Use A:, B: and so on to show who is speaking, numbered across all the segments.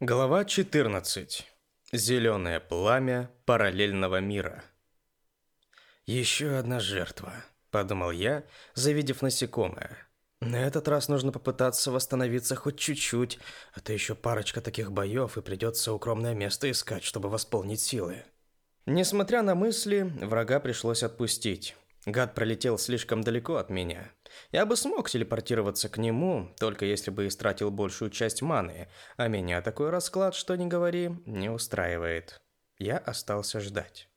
A: Глава 14. Зеленое пламя параллельного мира. «Еще одна жертва», — подумал я, завидев насекомое. «На этот раз нужно попытаться восстановиться хоть чуть-чуть, а то еще парочка таких боев, и придется укромное место искать, чтобы восполнить силы». Несмотря на мысли, врага пришлось отпустить. Гад пролетел слишком далеко от меня, я бы смог телепортироваться к нему, только если бы истратил большую часть маны, а меня такой расклад, что не говори, не устраивает. Я остался ждать.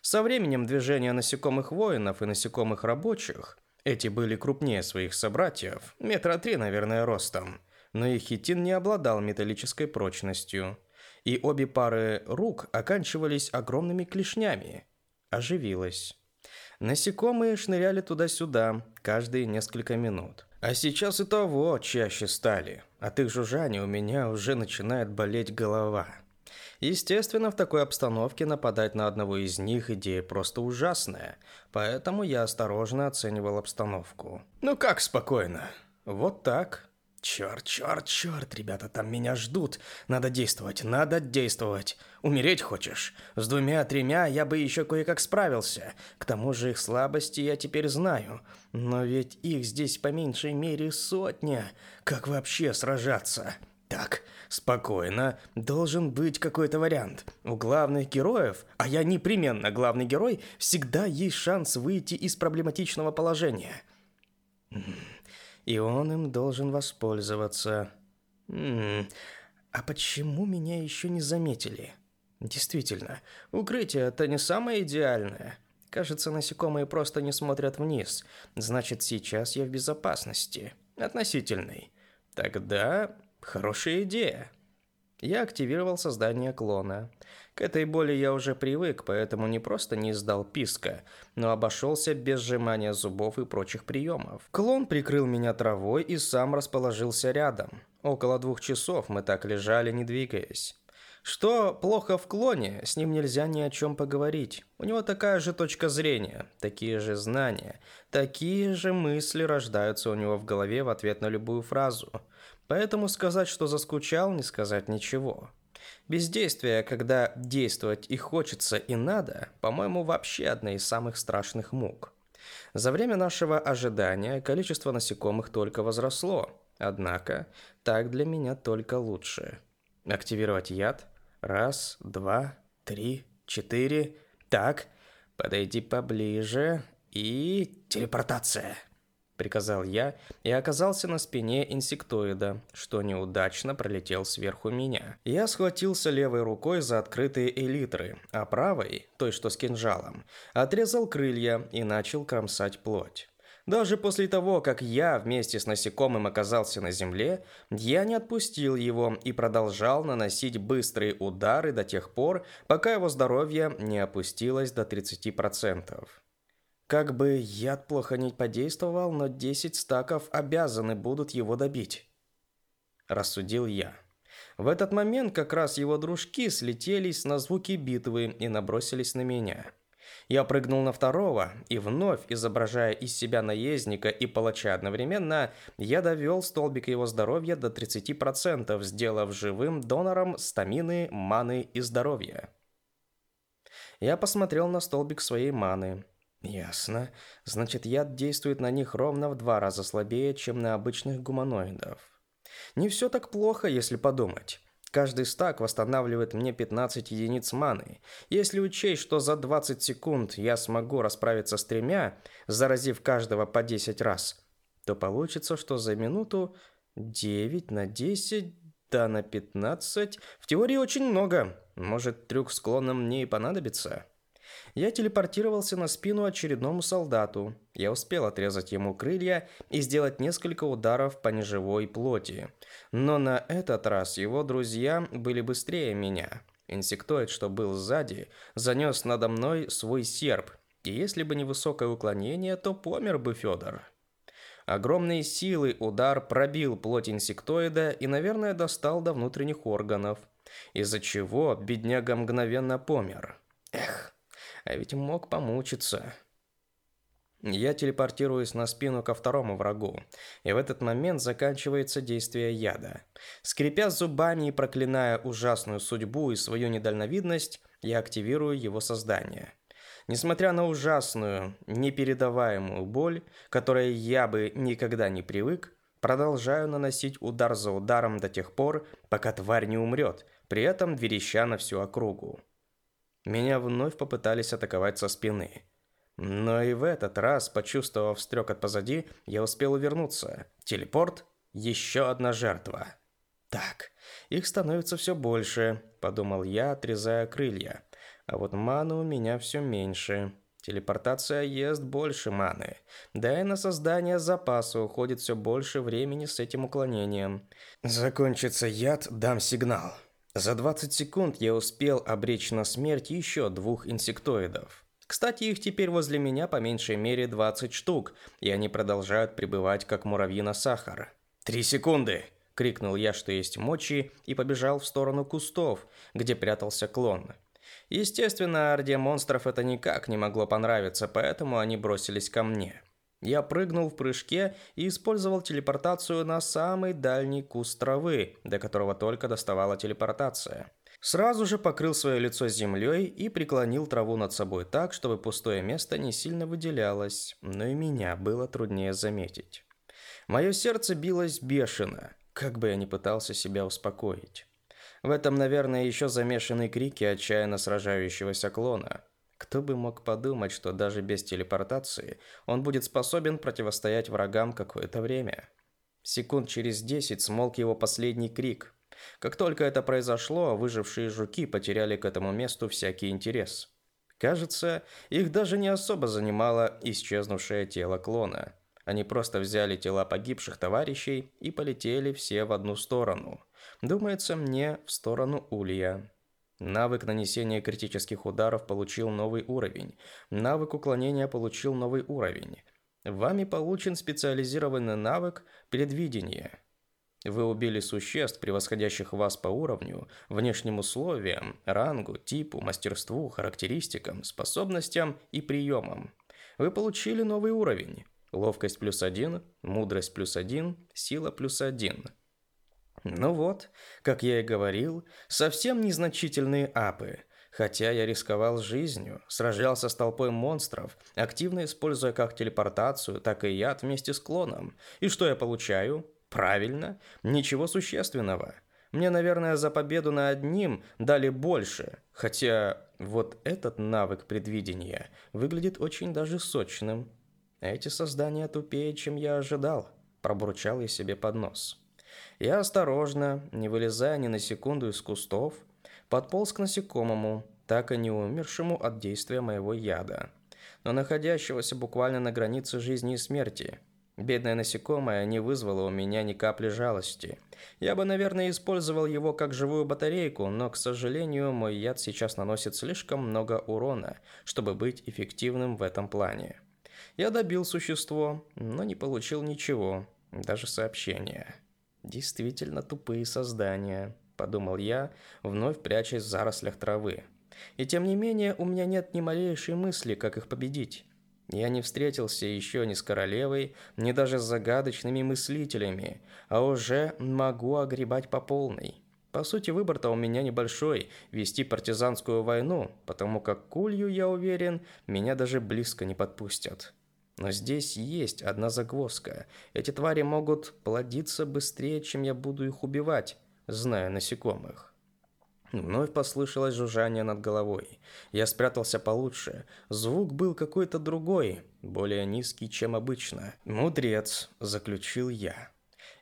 A: Со временем движение насекомых воинов и насекомых рабочих, эти были крупнее своих собратьев, метра три, наверное, ростом, но их хитин не обладал металлической прочностью, и обе пары рук оканчивались огромными клешнями. Оживилось. Насекомые шныряли туда-сюда каждые несколько минут. А сейчас и того чаще стали. А От их жужжания у меня уже начинает болеть голова. Естественно, в такой обстановке нападать на одного из них идея просто ужасная, поэтому я осторожно оценивал обстановку. Ну как спокойно? Вот так. Черт, черт, черт, ребята, там меня ждут. Надо действовать, надо действовать. Умереть хочешь? С двумя-тремя я бы еще кое-как справился. К тому же их слабости я теперь знаю. Но ведь их здесь по меньшей мере сотня. Как вообще сражаться? Так, спокойно. Должен быть какой-то вариант. У главных героев, а я непременно главный герой, всегда есть шанс выйти из проблематичного положения. Mm-hmm и он им должен воспользоваться. М -м, а почему меня еще не заметили? Действительно, укрытие это не самое идеальное. Кажется, насекомые просто не смотрят вниз. Значит, сейчас я в безопасности. Относительной. Тогда хорошая идея. Я активировал создание клона. К этой боли я уже привык, поэтому не просто не издал писка, но обошелся без сжимания зубов и прочих приемов. Клон прикрыл меня травой и сам расположился рядом. Около двух часов мы так лежали, не двигаясь. Что плохо в клоне, с ним нельзя ни о чем поговорить. У него такая же точка зрения, такие же знания, такие же мысли рождаются у него в голове в ответ на любую фразу – Поэтому сказать, что заскучал, не сказать ничего. Бездействие, когда действовать и хочется, и надо, по-моему, вообще одна из самых страшных мук. За время нашего ожидания количество насекомых только возросло. Однако, так для меня только лучше. Активировать яд. Раз, два, три, четыре. Так, подойди поближе и телепортация. — приказал я и оказался на спине инсектоида, что неудачно пролетел сверху меня. Я схватился левой рукой за открытые элитры, а правой, той, что с кинжалом, отрезал крылья и начал кромсать плоть. Даже после того, как я вместе с насекомым оказался на земле, я не отпустил его и продолжал наносить быстрые удары до тех пор, пока его здоровье не опустилось до 30%. Как бы яд плохо не подействовал, но 10 стаков обязаны будут его добить. Рассудил я. В этот момент как раз его дружки слетелись на звуки битвы и набросились на меня. Я прыгнул на второго, и вновь, изображая из себя наездника и палача одновременно, я довел столбик его здоровья до 30%, сделав живым донором стамины, маны и здоровья. Я посмотрел на столбик своей маны. Ясно. Значит, яд действует на них ровно в два раза слабее, чем на обычных гуманоидов. Не все так плохо, если подумать. Каждый стак восстанавливает мне 15 единиц маны. Если учесть, что за 20 секунд я смогу расправиться с тремя, заразив каждого по 10 раз, то получится, что за минуту 9 на 10, да на 15. В теории очень много. Может, трюк с клоном мне и понадобится. Я телепортировался на спину очередному солдату. Я успел отрезать ему крылья и сделать несколько ударов по неживой плоти. Но на этот раз его друзья были быстрее меня. Инсектоид, что был сзади, занес надо мной свой серп. И если бы не высокое уклонение, то помер бы Федор. Огромные силы удар пробил плоть инсектоида и, наверное, достал до внутренних органов, из-за чего бедняга мгновенно помер. Эх, а ведь мог помучиться. Я телепортируюсь на спину ко второму врагу, и в этот момент заканчивается действие яда. Скрипя зубами и проклиная ужасную судьбу и свою недальновидность, я активирую его создание. Несмотря на ужасную, непередаваемую боль, которой я бы никогда не привык, продолжаю наносить удар за ударом до тех пор, пока тварь не умрет, при этом вереща на всю округу. Меня вновь попытались атаковать со спины. Но и в этот раз, почувствовав стрек от позади, я успел увернуться. Телепорт – еще одна жертва. Так, их становится все больше, подумал я, отрезая крылья. А вот маны у меня все меньше. Телепортация ест больше маны. Да и на создание запаса уходит все больше времени с этим уклонением. Закончится яд, дам сигнал. За 20 секунд я успел обречь на смерть еще двух инсектоидов. Кстати, их теперь возле меня по меньшей мере 20 штук, и они продолжают пребывать как муравьи на сахар. «Три секунды!» – крикнул я, что есть мочи, и побежал в сторону кустов, где прятался клон. Естественно, орде монстров это никак не могло понравиться, поэтому они бросились ко мне. Я прыгнул в прыжке и использовал телепортацию на самый дальний куст травы, до которого только доставала телепортация. Сразу же покрыл свое лицо землей и преклонил траву над собой так, чтобы пустое место не сильно выделялось, но и меня было труднее заметить. Мое сердце билось бешено, как бы я ни пытался себя успокоить. В этом, наверное, еще замешаны крики отчаянно сражающегося клона – кто бы мог подумать, что даже без телепортации он будет способен противостоять врагам какое-то время. Секунд через десять смолк его последний крик. Как только это произошло, выжившие жуки потеряли к этому месту всякий интерес. Кажется, их даже не особо занимало исчезнувшее тело клона. Они просто взяли тела погибших товарищей и полетели все в одну сторону. Думается мне, в сторону Улья. Навык нанесения критических ударов получил новый уровень. Навык уклонения получил новый уровень. Вами получен специализированный навык «Предвидение». Вы убили существ, превосходящих вас по уровню, внешним условиям, рангу, типу, мастерству, характеристикам, способностям и приемам. Вы получили новый уровень. Ловкость плюс один, мудрость плюс один, сила плюс один – ну вот, как я и говорил, совсем незначительные апы. Хотя я рисковал жизнью, сражался с толпой монстров, активно используя как телепортацию, так и яд вместе с клоном. И что я получаю? Правильно, ничего существенного. Мне, наверное, за победу над одним дали больше. Хотя вот этот навык предвидения выглядит очень даже сочным. Эти создания тупее, чем я ожидал, пробурчал я себе под нос. Я осторожно, не вылезая ни на секунду из кустов, подполз к насекомому, так и не умершему от действия моего яда, но находящегося буквально на границе жизни и смерти. Бедное насекомое не вызвало у меня ни капли жалости. Я бы, наверное, использовал его как живую батарейку, но, к сожалению, мой яд сейчас наносит слишком много урона, чтобы быть эффективным в этом плане. Я добил существо, но не получил ничего, даже сообщения. Действительно тупые создания, подумал я, вновь прячась в зарослях травы. И тем не менее у меня нет ни малейшей мысли, как их победить. Я не встретился еще ни с королевой, ни даже с загадочными мыслителями, а уже могу огребать по полной. По сути, выбор-то у меня небольшой – вести партизанскую войну, потому как кулью, я уверен, меня даже близко не подпустят. Но здесь есть одна загвоздка. Эти твари могут плодиться быстрее, чем я буду их убивать, зная насекомых. Ну, вновь послышалось жужжание над головой. Я спрятался получше. Звук был какой-то другой, более низкий, чем обычно. «Мудрец», — заключил я.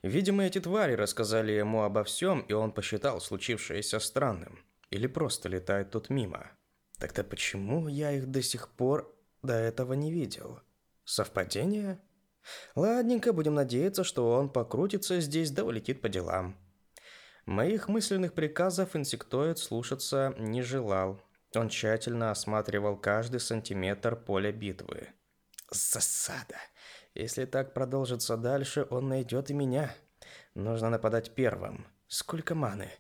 A: Видимо, эти твари рассказали ему обо всем, и он посчитал случившееся странным. Или просто летает тут мимо. Тогда почему я их до сих пор до этого не видел?» Совпадение? Ладненько, будем надеяться, что он покрутится здесь да улетит по делам. Моих мысленных приказов инсектоид слушаться не желал. Он тщательно осматривал каждый сантиметр поля битвы. Засада. Если так продолжится дальше, он найдет и меня. Нужно нападать первым. Сколько маны?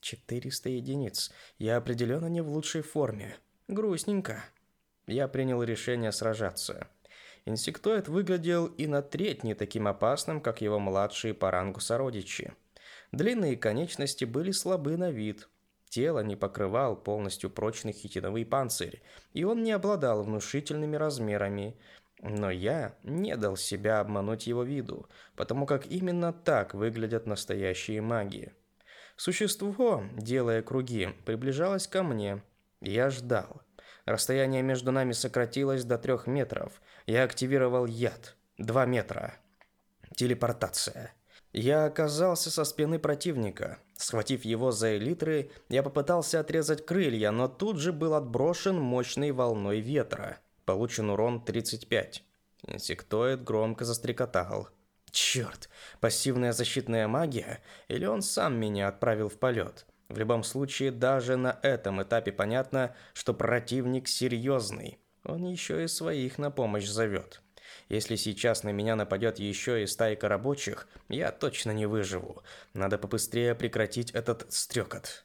A: 400 единиц. Я определенно не в лучшей форме. Грустненько. Я принял решение сражаться. Инсектоид выглядел и на треть не таким опасным, как его младшие по рангу сородичи. Длинные конечности были слабы на вид. Тело не покрывал полностью прочный хитиновый панцирь, и он не обладал внушительными размерами. Но я не дал себя обмануть его виду, потому как именно так выглядят настоящие маги. Существо, делая круги, приближалось ко мне. Я ждал – Расстояние между нами сократилось до трех метров. Я активировал яд. Два метра. Телепортация. Я оказался со спины противника. Схватив его за элитры, я попытался отрезать крылья, но тут же был отброшен мощной волной ветра. Получен урон 35. Инсектоид громко застрекотал. Черт, пассивная защитная магия? Или он сам меня отправил в полет? В любом случае, даже на этом этапе понятно, что противник серьезный. Он еще и своих на помощь зовет. Если сейчас на меня нападет еще и стайка рабочих, я точно не выживу. Надо побыстрее прекратить этот стрекот.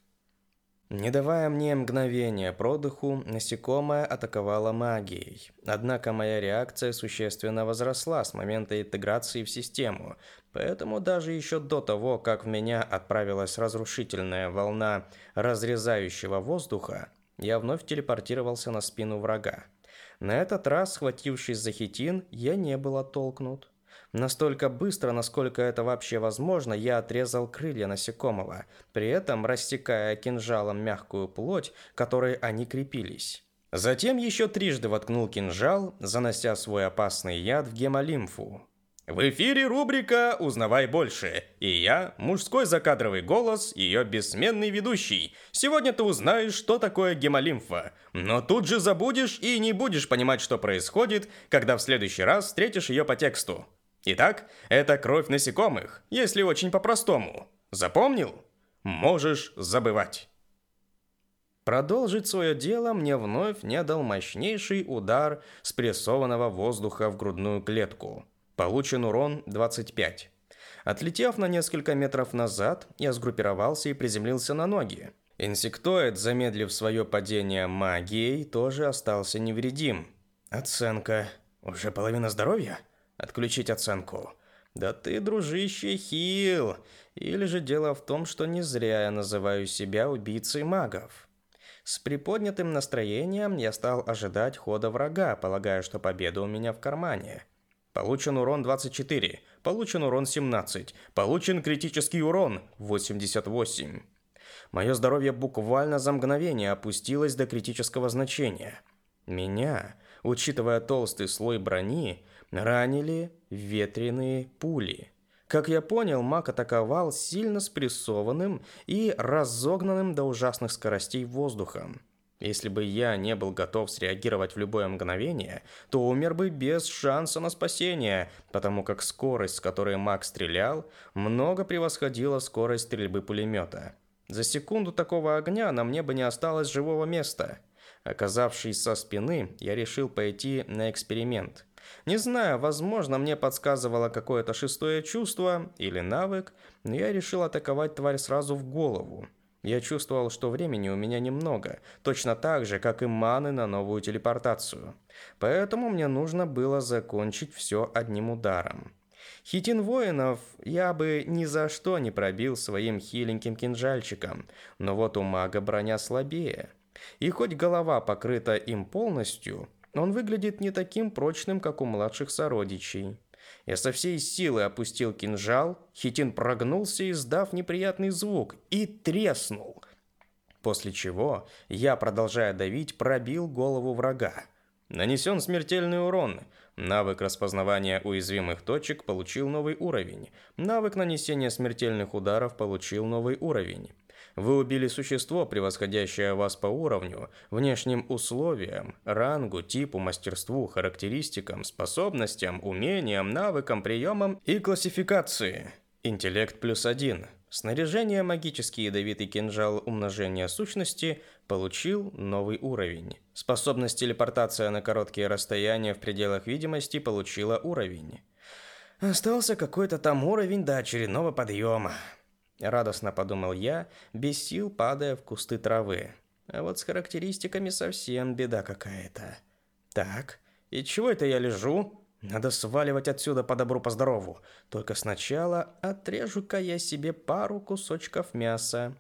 A: Не давая мне мгновения продыху, насекомое атаковало магией. Однако моя реакция существенно возросла с момента интеграции в систему, поэтому даже еще до того, как в меня отправилась разрушительная волна разрезающего воздуха, я вновь телепортировался на спину врага. На этот раз, схватившись за хитин, я не был оттолкнут. Настолько быстро, насколько это вообще возможно, я отрезал крылья насекомого, при этом растекая кинжалом мягкую плоть, которой они крепились. Затем еще трижды воткнул кинжал, занося свой опасный яд в гемолимфу. В эфире рубрика «Узнавай больше» и я, мужской закадровый голос, ее бессменный ведущий. Сегодня ты узнаешь, что такое гемолимфа, но тут же забудешь и не будешь понимать, что происходит, когда в следующий раз встретишь ее по тексту. Итак, это кровь насекомых, если очень по-простому. Запомнил? Можешь забывать. Продолжить свое дело мне вновь не дал мощнейший удар спрессованного воздуха в грудную клетку. Получен урон 25. Отлетев на несколько метров назад, я сгруппировался и приземлился на ноги. Инсектоид, замедлив свое падение магией, тоже остался невредим. Оценка. Уже половина здоровья? Отключить оценку. Да ты, дружище, хил. Или же дело в том, что не зря я называю себя убийцей магов. С приподнятым настроением я стал ожидать хода врага, полагая, что победа у меня в кармане. Получен урон 24, получен урон 17, получен критический урон 88. Мое здоровье буквально за мгновение опустилось до критического значения. Меня, учитывая толстый слой брони, ранили ветреные пули. Как я понял, маг атаковал сильно спрессованным и разогнанным до ужасных скоростей воздухом. Если бы я не был готов среагировать в любое мгновение, то умер бы без шанса на спасение, потому как скорость, с которой маг стрелял, много превосходила скорость стрельбы пулемета. За секунду такого огня на мне бы не осталось живого места. Оказавшись со спины, я решил пойти на эксперимент – не знаю, возможно, мне подсказывало какое-то шестое чувство или навык, но я решил атаковать тварь сразу в голову. Я чувствовал, что времени у меня немного, точно так же, как и маны на новую телепортацию. Поэтому мне нужно было закончить все одним ударом. Хитин воинов я бы ни за что не пробил своим хиленьким кинжальчиком, но вот у мага броня слабее. И хоть голова покрыта им полностью, но он выглядит не таким прочным, как у младших сородичей. Я со всей силы опустил кинжал, хитин прогнулся, издав неприятный звук, и треснул. После чего я, продолжая давить, пробил голову врага. Нанесен смертельный урон. Навык распознавания уязвимых точек получил новый уровень. Навык нанесения смертельных ударов получил новый уровень. Вы убили существо, превосходящее вас по уровню, внешним условиям, рангу, типу, мастерству, характеристикам, способностям, умениям, навыкам, приемам и классификации. Интеллект плюс один. Снаряжение магический ядовитый кинжал умножения сущности получил новый уровень. Способность телепортация на короткие расстояния в пределах видимости получила уровень. Остался какой-то там уровень до очередного подъема. Радостно подумал я, без сил падая в кусты травы. А вот с характеристиками совсем беда какая-то. Так, и чего это я лежу? Надо сваливать отсюда по добру, по здорову. Только сначала отрежу-ка я себе пару кусочков мяса.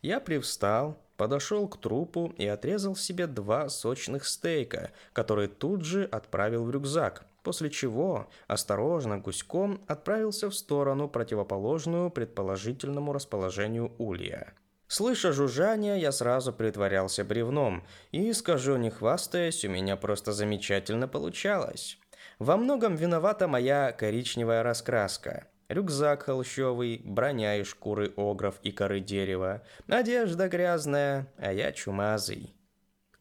A: Я привстал, подошел к трупу и отрезал себе два сочных стейка, которые тут же отправил в рюкзак – после чего осторожно гуськом отправился в сторону, противоположную предположительному расположению улья. Слыша жужжание, я сразу притворялся бревном, и, скажу не хвастаясь, у меня просто замечательно получалось. Во многом виновата моя коричневая раскраска – рюкзак холщовый, броня из шкуры огров и коры дерева, одежда грязная, а я чумазый.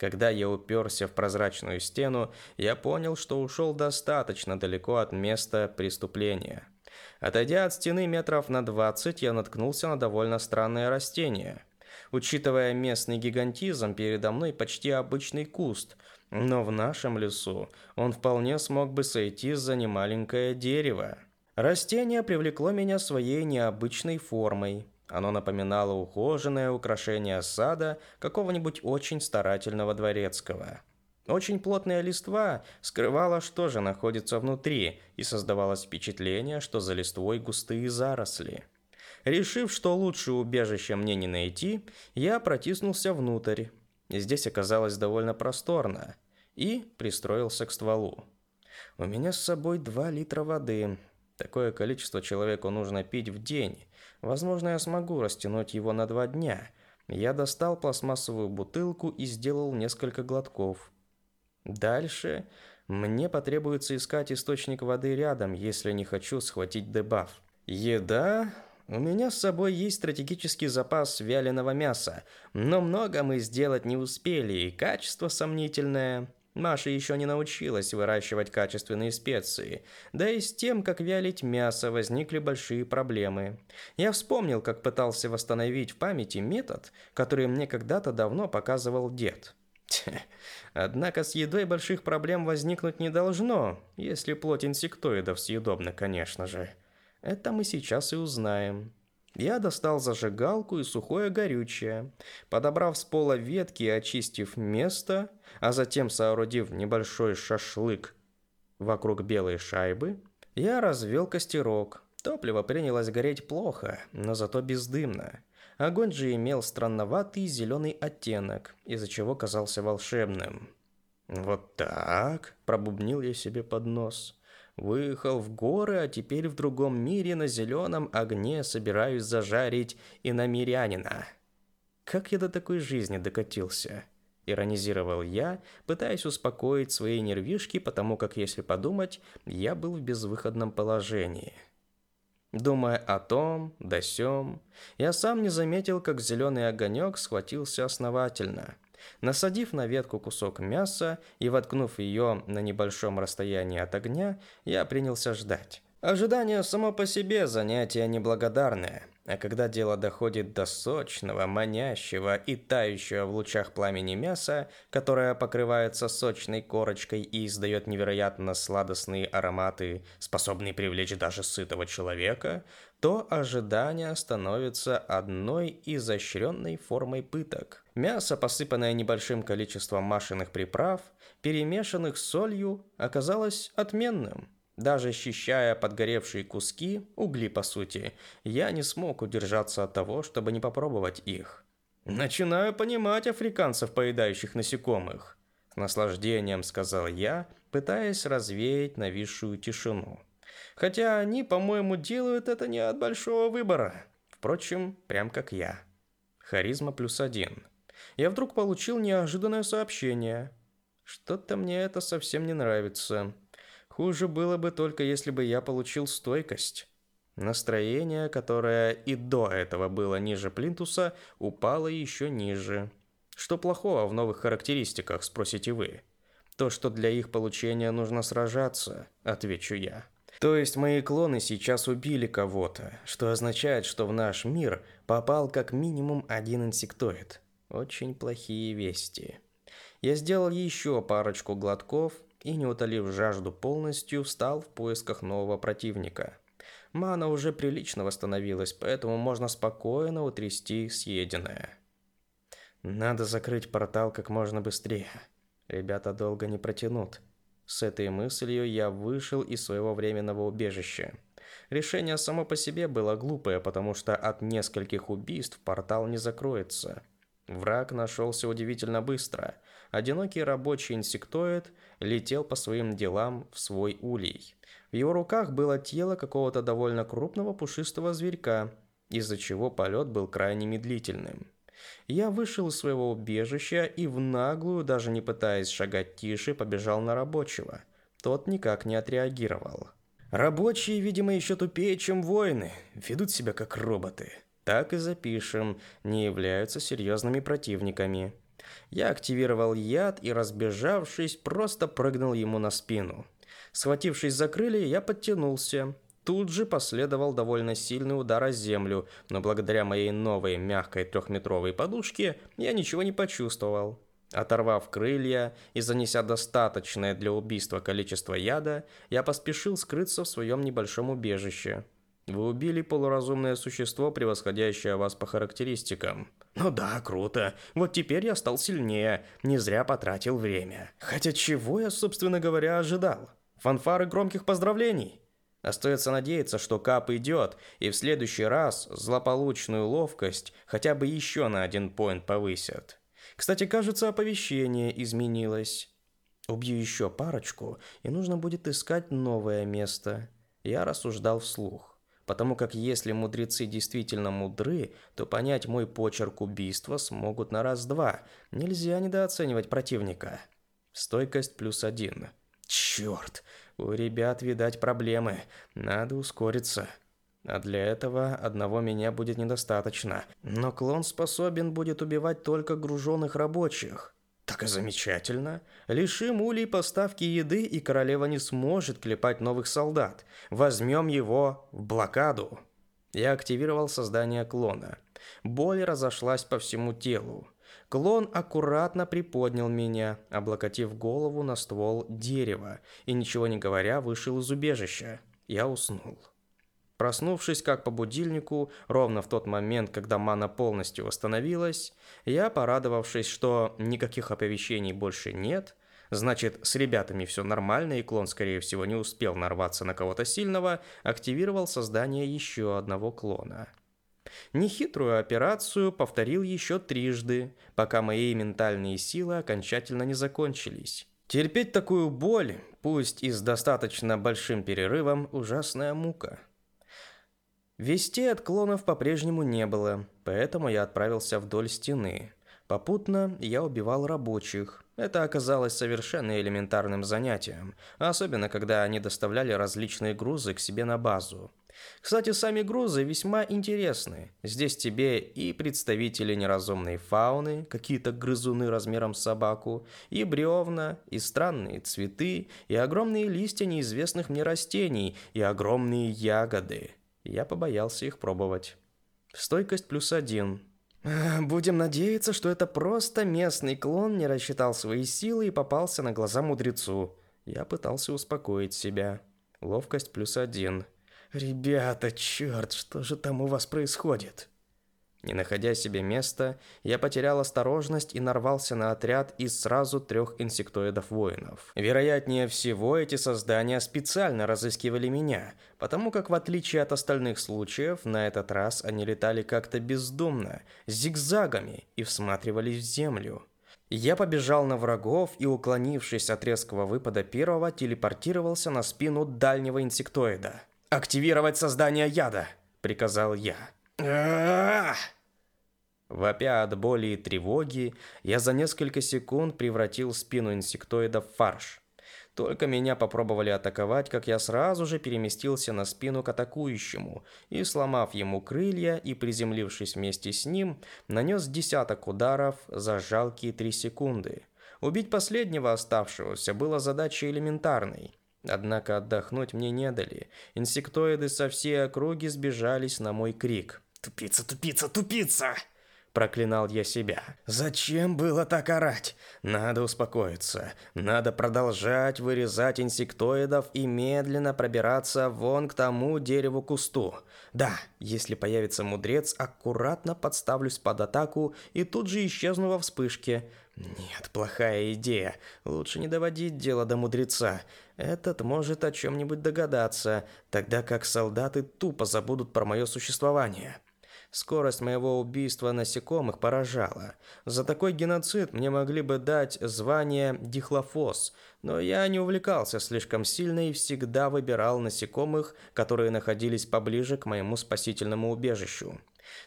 A: Когда я уперся в прозрачную стену, я понял, что ушел достаточно далеко от места преступления. Отойдя от стены метров на 20, я наткнулся на довольно странное растение. Учитывая местный гигантизм, передо мной почти обычный куст, но в нашем лесу он вполне смог бы сойти за немаленькое дерево. Растение привлекло меня своей необычной формой. Оно напоминало ухоженное украшение сада какого-нибудь очень старательного дворецкого. Очень плотная листва скрывала, что же находится внутри, и создавалось впечатление, что за листвой густые заросли. Решив, что лучше убежища мне не найти, я протиснулся внутрь. Здесь оказалось довольно просторно. И пристроился к стволу. У меня с собой 2 литра воды. Такое количество человеку нужно пить в день, Возможно, я смогу растянуть его на два дня. Я достал пластмассовую бутылку и сделал несколько глотков. Дальше мне потребуется искать источник воды рядом, если не хочу схватить дебаф. Еда у меня с собой есть стратегический запас вяленого мяса, но много мы сделать не успели, и качество сомнительное. Маша еще не научилась выращивать качественные специи. Да и с тем, как вялить мясо, возникли большие проблемы. Я вспомнил, как пытался восстановить в памяти метод, который мне когда-то давно показывал дед. Тьф. Однако с едой больших проблем возникнуть не должно, если плоть инсектоидов съедобна, конечно же. Это мы сейчас и узнаем. Я достал зажигалку и сухое горючее, подобрав с пола ветки и очистив место, а затем соорудив небольшой шашлык вокруг белой шайбы, я развел костерок. Топливо принялось гореть плохо, но зато бездымно. Огонь же имел странноватый зеленый оттенок, из-за чего казался волшебным. «Вот так», – пробубнил я себе под нос – Выехал в горы, а теперь в другом мире на зеленом огне собираюсь зажарить иномирянина. Как я до такой жизни докатился? Иронизировал я, пытаясь успокоить свои нервишки, потому как, если подумать, я был в безвыходном положении. Думая о том, да сём, я сам не заметил, как зеленый огонек схватился основательно – Насадив на ветку кусок мяса и воткнув ее на небольшом расстоянии от огня, я принялся ждать. Ожидание само по себе занятие неблагодарное – а когда дело доходит до сочного, манящего и тающего в лучах пламени мяса, которое покрывается сочной корочкой и издает невероятно сладостные ароматы, способные привлечь даже сытого человека, то ожидание становится одной изощренной формой пыток. Мясо, посыпанное небольшим количеством машинных приправ, перемешанных с солью, оказалось отменным – даже ощущая подгоревшие куски, угли по сути, я не смог удержаться от того, чтобы не попробовать их. «Начинаю понимать африканцев, поедающих насекомых», – с наслаждением сказал я, пытаясь развеять нависшую тишину. «Хотя они, по-моему, делают это не от большого выбора. Впрочем, прям как я». Харизма плюс один. Я вдруг получил неожиданное сообщение. «Что-то мне это совсем не нравится». Хуже было бы только если бы я получил стойкость. Настроение, которое и до этого было ниже плинтуса, упало еще ниже. Что плохого в новых характеристиках, спросите вы? То, что для их получения нужно сражаться, отвечу я. То есть мои клоны сейчас убили кого-то, что означает, что в наш мир попал как минимум один инсектоид. Очень плохие вести. Я сделал еще парочку глотков, и, не утолив жажду полностью, встал в поисках нового противника. Мана уже прилично восстановилась, поэтому можно спокойно утрясти съеденное. Надо закрыть портал как можно быстрее. Ребята долго не протянут. С этой мыслью я вышел из своего временного убежища. Решение само по себе было глупое, потому что от нескольких убийств портал не закроется. Враг нашелся удивительно быстро. Одинокий рабочий инсектоид летел по своим делам в свой улей. В его руках было тело какого-то довольно крупного пушистого зверька, из-за чего полет был крайне медлительным. Я вышел из своего убежища и в наглую, даже не пытаясь шагать тише, побежал на рабочего. Тот никак не отреагировал. Рабочие, видимо, еще тупее, чем воины, ведут себя как роботы. Так и запишем, не являются серьезными противниками. Я активировал яд и, разбежавшись, просто прыгнул ему на спину. Схватившись за крылья, я подтянулся. Тут же последовал довольно сильный удар о землю, но благодаря моей новой мягкой трехметровой подушке я ничего не почувствовал. Оторвав крылья и занеся достаточное для убийства количество яда, я поспешил скрыться в своем небольшом убежище. Вы убили полуразумное существо, превосходящее вас по характеристикам. Ну да, круто. Вот теперь я стал сильнее. Не зря потратил время. Хотя чего я, собственно говоря, ожидал? Фанфары громких поздравлений. Остается надеяться, что кап идет, и в следующий раз злополучную ловкость хотя бы еще на один поинт повысят. Кстати, кажется, оповещение изменилось. Убью еще парочку, и нужно будет искать новое место. Я рассуждал вслух. Потому как если мудрецы действительно мудры, то понять мой почерк убийства смогут на раз-два. Нельзя недооценивать противника. Стойкость плюс один. Черт, у ребят, видать, проблемы. Надо ускориться. А для этого одного меня будет недостаточно. Но клон способен будет убивать только груженных рабочих. Так и замечательно. Лишим Улей поставки еды, и королева не сможет клепать новых солдат. Возьмем его в блокаду. Я активировал создание клона. Боль разошлась по всему телу. Клон аккуратно приподнял меня, облокотив голову на ствол дерева, и ничего не говоря вышел из убежища. Я уснул. Проснувшись как по будильнику, ровно в тот момент, когда мана полностью восстановилась, я, порадовавшись, что никаких оповещений больше нет, значит, с ребятами все нормально и клон, скорее всего, не успел нарваться на кого-то сильного, активировал создание еще одного клона. Нехитрую операцию повторил еще трижды, пока мои ментальные силы окончательно не закончились. Терпеть такую боль, пусть и с достаточно большим перерывом, ужасная мука. Вести от клонов по-прежнему не было, поэтому я отправился вдоль стены. Попутно я убивал рабочих. Это оказалось совершенно элементарным занятием, особенно когда они доставляли различные грузы к себе на базу. Кстати, сами грузы весьма интересны. Здесь тебе и представители неразумной фауны, какие-то грызуны размером с собаку, и бревна, и странные цветы, и огромные листья неизвестных мне растений, и огромные ягоды – я побоялся их пробовать. Стойкость плюс один. Будем надеяться, что это просто местный клон не рассчитал свои силы и попался на глаза мудрецу. Я пытался успокоить себя. Ловкость плюс один. Ребята, черт, что же там у вас происходит? Не находя себе места, я потерял осторожность и нарвался на отряд из сразу трех инсектоидов-воинов. Вероятнее всего, эти создания специально разыскивали меня, потому как в отличие от остальных случаев, на этот раз они летали как-то бездумно, зигзагами и всматривались в землю. Я побежал на врагов и, уклонившись от резкого выпада первого, телепортировался на спину дальнего инсектоида. «Активировать создание яда!» – приказал я. Вопя от боли и тревоги, я за несколько секунд превратил спину инсектоида в фарш. Только меня попробовали атаковать, как я сразу же переместился на спину к атакующему и, сломав ему крылья и приземлившись вместе с ним, нанес десяток ударов за жалкие три секунды. Убить последнего оставшегося было задачей элементарной. Однако отдохнуть мне не дали. Инсектоиды со всей округи сбежались на мой крик. «Тупица, тупица, тупица!» Проклинал я себя. Зачем было так орать? Надо успокоиться. Надо продолжать вырезать инсектоидов и медленно пробираться вон к тому дереву-кусту. Да, если появится мудрец, аккуратно подставлюсь под атаку и тут же исчезну во вспышке. Нет, плохая идея. Лучше не доводить дело до мудреца. Этот может о чем-нибудь догадаться, тогда как солдаты тупо забудут про мое существование. Скорость моего убийства насекомых поражала. За такой геноцид мне могли бы дать звание дихлофос, но я не увлекался слишком сильно и всегда выбирал насекомых, которые находились поближе к моему спасительному убежищу.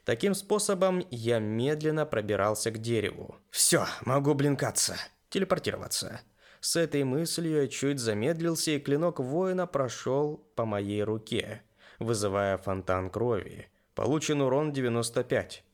A: Таким способом я медленно пробирался к дереву. «Все, могу блинкаться, телепортироваться». С этой мыслью я чуть замедлился, и клинок воина прошел по моей руке, вызывая фонтан крови. Получен урон 95.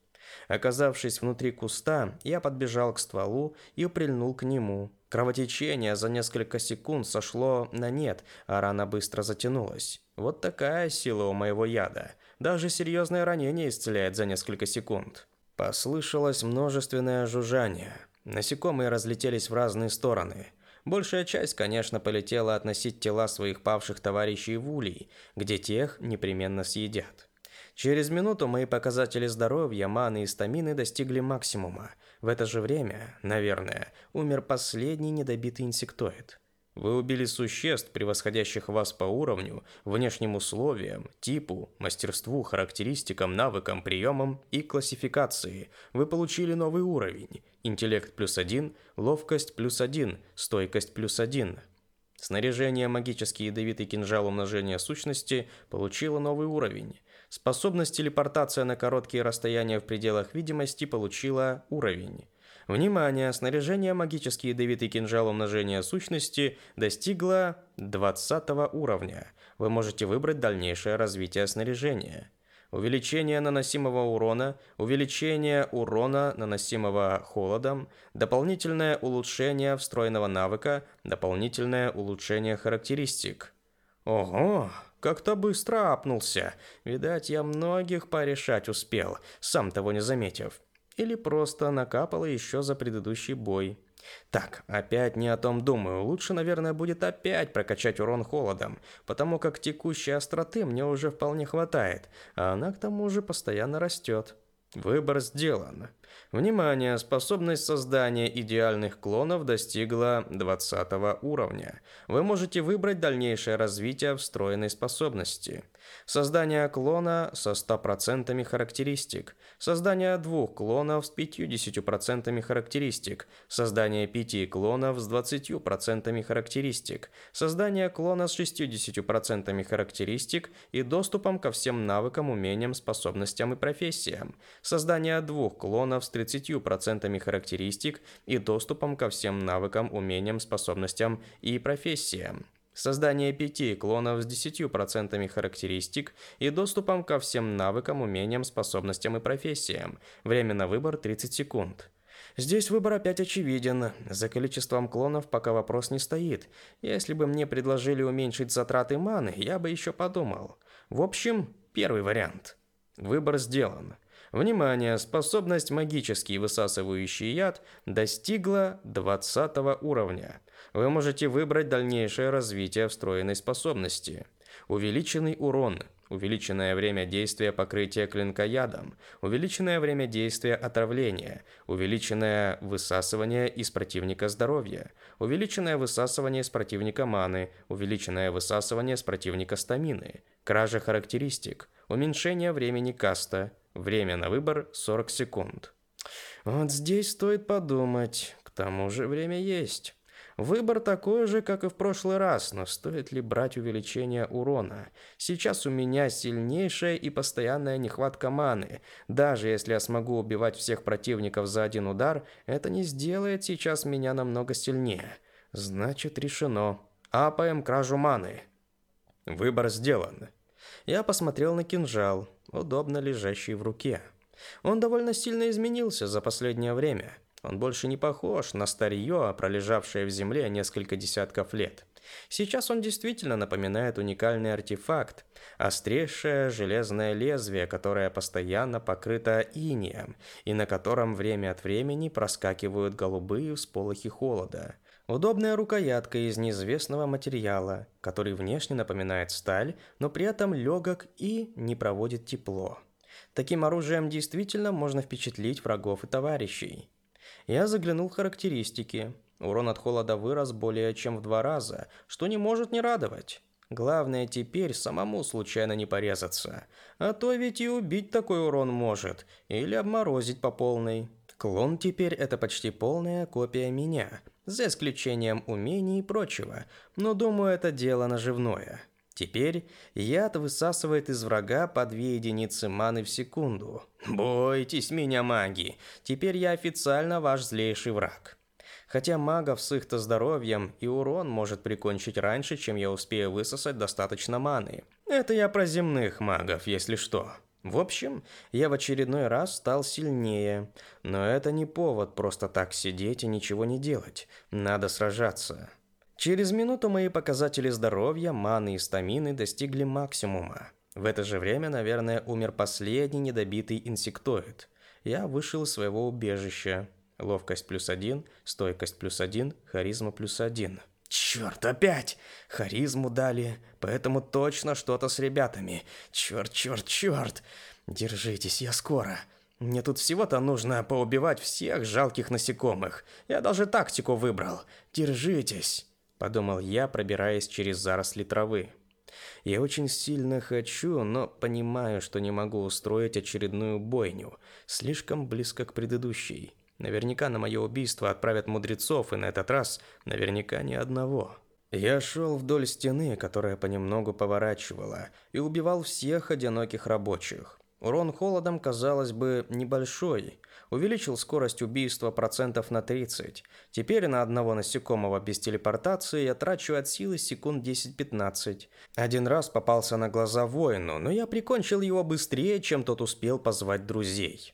A: Оказавшись внутри куста, я подбежал к стволу и прильнул к нему. Кровотечение за несколько секунд сошло на нет, а рана быстро затянулась. Вот такая сила у моего яда. Даже серьезное ранение исцеляет за несколько секунд. Послышалось множественное жужжание. Насекомые разлетелись в разные стороны. Большая часть, конечно, полетела относить тела своих павших товарищей в улей, где тех непременно съедят. Через минуту мои показатели здоровья, маны и стамины достигли максимума. В это же время, наверное, умер последний недобитый инсектоид. Вы убили существ, превосходящих вас по уровню, внешним условиям, типу, мастерству, характеристикам, навыкам, приемам и классификации. Вы получили новый уровень. Интеллект плюс один, ловкость плюс один, стойкость плюс один. Снаряжение магический ядовитый кинжал умножения сущности получило новый уровень. Способность телепортация на короткие расстояния в пределах видимости получила уровень. Внимание, снаряжение магически ядовитый кинжал умножения сущности достигло 20 уровня. Вы можете выбрать дальнейшее развитие снаряжения. Увеличение наносимого урона, увеличение урона, наносимого холодом, дополнительное улучшение встроенного навыка, дополнительное улучшение характеристик. Ого! Как-то быстро апнулся. Видать, я многих порешать успел, сам того не заметив. Или просто накапало еще за предыдущий бой. Так, опять не о том думаю. Лучше, наверное, будет опять прокачать урон холодом, потому как текущей остроты мне уже вполне хватает, а она к тому же постоянно растет. Выбор сделан. Внимание, способность создания идеальных клонов достигла 20 уровня. Вы можете выбрать дальнейшее развитие встроенной способности. Создание клона со 100% характеристик. Создание двух клонов с 50% характеристик. Создание пяти клонов с 20% характеристик. Создание клона с 60% характеристик и доступом ко всем навыкам, умениям, способностям и профессиям. Создание двух клонов с 30% характеристик и доступом ко всем навыкам, умениям, способностям и профессиям. Создание пяти клонов с 10% характеристик и доступом ко всем навыкам, умениям, способностям и профессиям. Время на выбор 30 секунд. Здесь выбор опять очевиден. За количеством клонов пока вопрос не стоит. Если бы мне предложили уменьшить затраты маны, я бы еще подумал. В общем, первый вариант. Выбор сделан. Внимание, способность магический высасывающий яд достигла 20 уровня. Вы можете выбрать дальнейшее развитие встроенной способности. Увеличенный урон, увеличенное время действия покрытия клинка ядом, увеличенное время действия отравления, увеличенное высасывание из противника здоровья, увеличенное высасывание из противника маны, увеличенное высасывание из противника стамины, кража характеристик, уменьшение времени каста, Время на выбор 40 секунд. Вот здесь стоит подумать. К тому же время есть. Выбор такой же, как и в прошлый раз, но стоит ли брать увеличение урона? Сейчас у меня сильнейшая и постоянная нехватка маны. Даже если я смогу убивать всех противников за один удар, это не сделает сейчас меня намного сильнее. Значит, решено. Апаем кражу маны. Выбор сделан. Я посмотрел на кинжал, удобно лежащий в руке. Он довольно сильно изменился за последнее время. Он больше не похож на старье, пролежавшее в земле несколько десятков лет. Сейчас он действительно напоминает уникальный артефакт, острейшее железное лезвие, которое постоянно покрыто инием, и на котором время от времени проскакивают голубые всполохи холода. Удобная рукоятка из неизвестного материала, который внешне напоминает сталь, но при этом легок и не проводит тепло. Таким оружием действительно можно впечатлить врагов и товарищей. Я заглянул в характеристики. Урон от холода вырос более чем в два раза, что не может не радовать. Главное теперь самому случайно не порезаться. А то ведь и убить такой урон может, или обморозить по полной. Клон теперь это почти полная копия меня, за исключением умений и прочего, но думаю, это дело наживное. Теперь яд высасывает из врага по две единицы маны в секунду. Бойтесь меня, маги. Теперь я официально ваш злейший враг. Хотя магов с их-то здоровьем и урон может прикончить раньше, чем я успею высосать достаточно маны. Это я про земных магов, если что. В общем, я в очередной раз стал сильнее, но это не повод просто так сидеть и ничего не делать. Надо сражаться. Через минуту мои показатели здоровья, маны и стамины достигли максимума. В это же время, наверное, умер последний недобитый инсектоид. Я вышел из своего убежища. Ловкость плюс один, стойкость плюс один, харизма плюс один – Черт, опять! Харизму дали, поэтому точно что-то с ребятами. Черт, черт, черт! Держитесь, я скоро. Мне тут всего-то нужно поубивать всех жалких насекомых. Я даже тактику выбрал. Держитесь, подумал я, пробираясь через заросли травы. Я очень сильно хочу, но понимаю, что не могу устроить очередную бойню, слишком близко к предыдущей. Наверняка на мое убийство отправят мудрецов, и на этот раз наверняка ни одного. Я шел вдоль стены, которая понемногу поворачивала, и убивал всех одиноких рабочих. Урон холодом, казалось бы, небольшой. Увеличил скорость убийства процентов на 30. Теперь на одного насекомого без телепортации я трачу от силы секунд 10-15. Один раз попался на глаза воину, но я прикончил его быстрее, чем тот успел позвать друзей.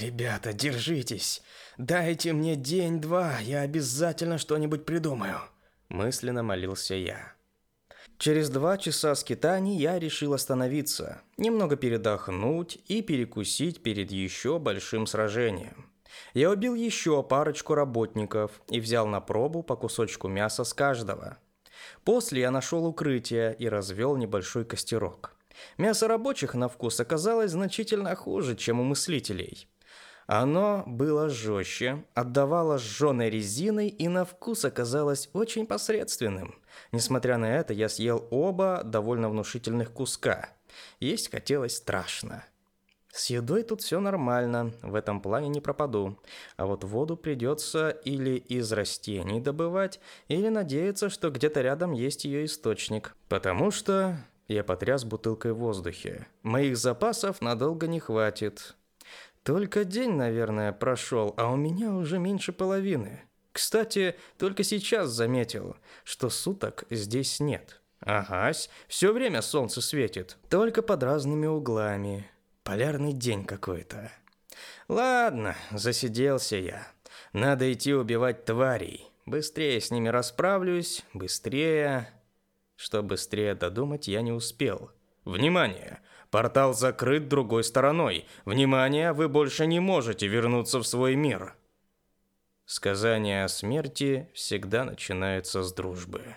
A: «Ребята, держитесь!» «Дайте мне день-два, я обязательно что-нибудь придумаю», – мысленно молился я. Через два часа скитаний я решил остановиться, немного передохнуть и перекусить перед еще большим сражением. Я убил еще парочку работников и взял на пробу по кусочку мяса с каждого. После я нашел укрытие и развел небольшой костерок. Мясо рабочих на вкус оказалось значительно хуже, чем у мыслителей – оно было жестче, отдавало жженой резиной и на вкус оказалось очень посредственным. Несмотря на это, я съел оба довольно внушительных куска. Есть хотелось страшно. С едой тут все нормально, в этом плане не пропаду. А вот воду придется или из растений добывать, или надеяться, что где-то рядом есть ее источник. Потому что... Я потряс бутылкой в воздухе. Моих запасов надолго не хватит. Только день, наверное, прошел, а у меня уже меньше половины. Кстати, только сейчас заметил, что суток здесь нет. Агась, все время солнце светит, только под разными углами. Полярный день какой-то. Ладно, засиделся я. Надо идти убивать тварей. Быстрее с ними расправлюсь, быстрее. Что быстрее додумать я не успел. Внимание! Портал закрыт другой стороной. Внимание, вы больше не можете вернуться в свой мир. Сказание о смерти всегда начинается с дружбы.